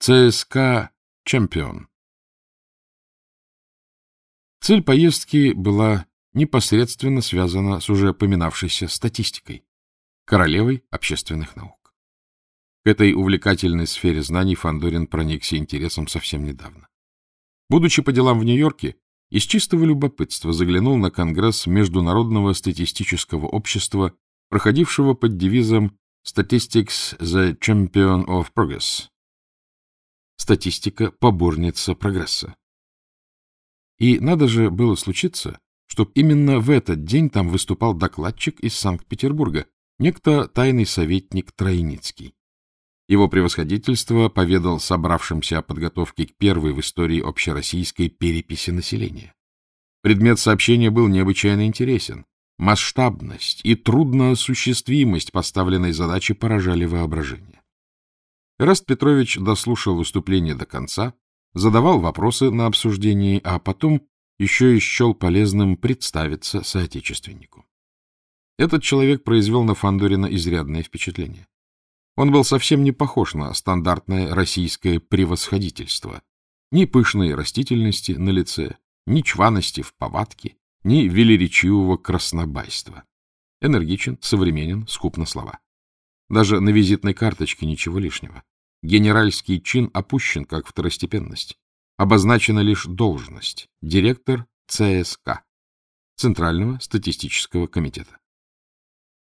ЦСКА «Чемпион». Цель поездки была непосредственно связана с уже поминавшейся статистикой, королевой общественных наук. К этой увлекательной сфере знаний Фандорин проникся интересом совсем недавно. Будучи по делам в Нью-Йорке, из чистого любопытства заглянул на Конгресс Международного статистического общества, проходившего под девизом Statistics the Champion of Progress статистика — поборница прогресса. И надо же было случиться, чтоб именно в этот день там выступал докладчик из Санкт-Петербурга, некто тайный советник Троиницкий. Его превосходительство поведал собравшимся о подготовке к первой в истории общероссийской переписи населения. Предмет сообщения был необычайно интересен. Масштабность и трудноосуществимость поставленной задачи поражали воображение. Раст Петрович дослушал выступление до конца, задавал вопросы на обсуждении, а потом еще и счел полезным представиться соотечественнику. Этот человек произвел на Фандорина изрядное впечатление. Он был совсем не похож на стандартное российское превосходительство. Ни пышной растительности на лице, ни чваности в повадке, ни велеречивого краснобайства. Энергичен, современен, скуп на слова. Даже на визитной карточке ничего лишнего. Генеральский чин опущен как второстепенность. Обозначена лишь должность – директор ЦСК, Центрального статистического комитета.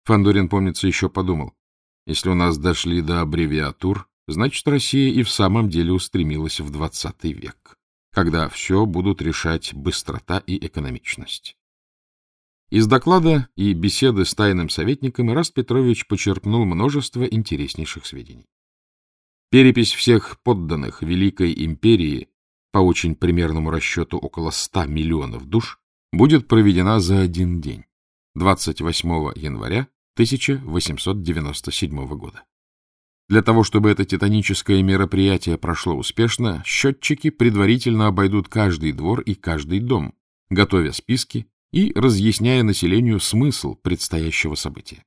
Фандорин, помнится, еще подумал, если у нас дошли до аббревиатур, значит, Россия и в самом деле устремилась в 20 век, когда все будут решать быстрота и экономичность. Из доклада и беседы с тайным советником Ираст Петрович почерпнул множество интереснейших сведений. Перепись всех подданных Великой Империи по очень примерному расчету около 100 миллионов душ будет проведена за один день, 28 января 1897 года. Для того, чтобы это титаническое мероприятие прошло успешно, счетчики предварительно обойдут каждый двор и каждый дом, готовя списки и разъясняя населению смысл предстоящего события.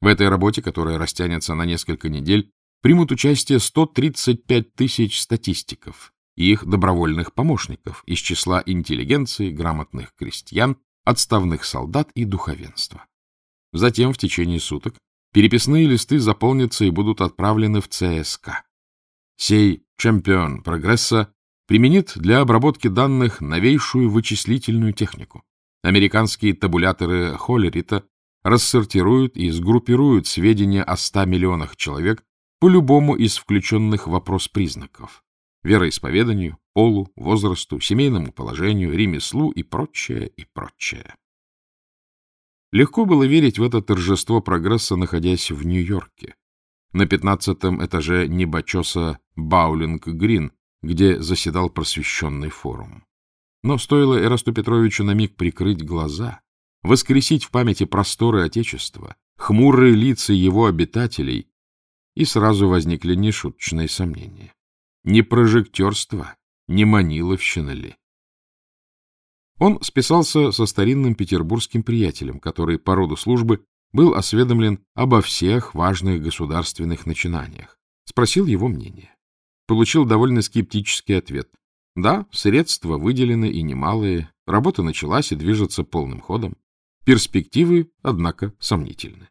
В этой работе, которая растянется на несколько недель, примут участие 135 тысяч статистиков и их добровольных помощников из числа интеллигенции, грамотных крестьян, отставных солдат и духовенства. Затем в течение суток переписные листы заполнятся и будут отправлены в ЦСК. Сей чемпион прогресса применит для обработки данных новейшую вычислительную технику. Американские табуляторы Холлерита рассортируют и сгруппируют сведения о 100 миллионах человек по любому из включенных вопрос признаков — вероисповеданию, полу, возрасту, семейному положению, ремеслу и прочее, и прочее. Легко было верить в это торжество прогресса, находясь в Нью-Йорке, на пятнадцатом этаже небочеса Баулинг-Грин, где заседал просвещенный форум. Но стоило Эрасту Петровичу на миг прикрыть глаза, воскресить в памяти просторы Отечества, хмурые лица его обитателей, и сразу возникли нешуточные сомнения. Не прожектерство, не маниловщина ли? Он списался со старинным петербургским приятелем, который по роду службы был осведомлен обо всех важных государственных начинаниях. Спросил его мнение. Получил довольно скептический ответ. Да, средства выделены и немалые, работа началась и движется полным ходом. Перспективы, однако, сомнительны.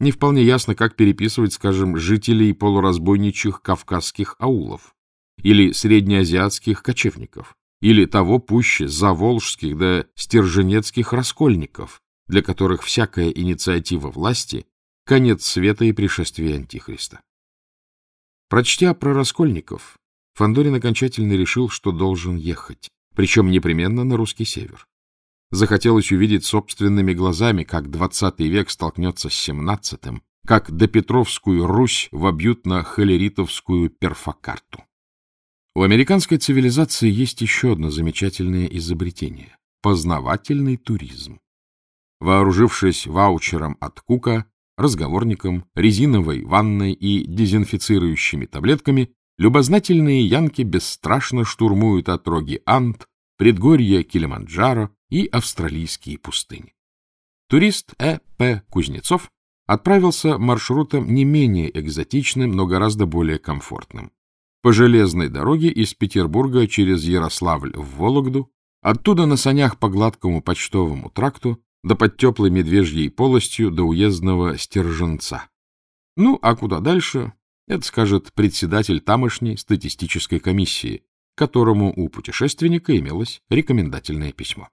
Не вполне ясно, как переписывать, скажем, жителей полуразбойничьих кавказских аулов или среднеазиатских кочевников, или того пуще заволжских да стерженецких раскольников, для которых всякая инициатива власти — конец света и пришествие Антихриста. Прочтя про раскольников, Фандорин окончательно решил, что должен ехать, причем непременно на русский север. Захотелось увидеть собственными глазами, как двадцатый век столкнется с семнадцатым, как допетровскую Русь вобьют на холеритовскую перфокарту. У американской цивилизации есть еще одно замечательное изобретение — познавательный туризм. Вооружившись ваучером от Кука, разговорником, резиновой ванной и дезинфицирующими таблетками, любознательные янки бесстрашно штурмуют отроги Ант, предгорья Килиманджаро и австралийские пустыни. Турист Э. П. Кузнецов отправился маршрутом не менее экзотичным, но гораздо более комфортным. по железной дороге из Петербурга через Ярославль в Вологду, оттуда на санях по гладкому почтовому тракту, да под теплой медвежьей полостью до уездного Стерженца. Ну, а куда дальше, это скажет председатель тамошней статистической комиссии, которому у путешественника имелось рекомендательное письмо.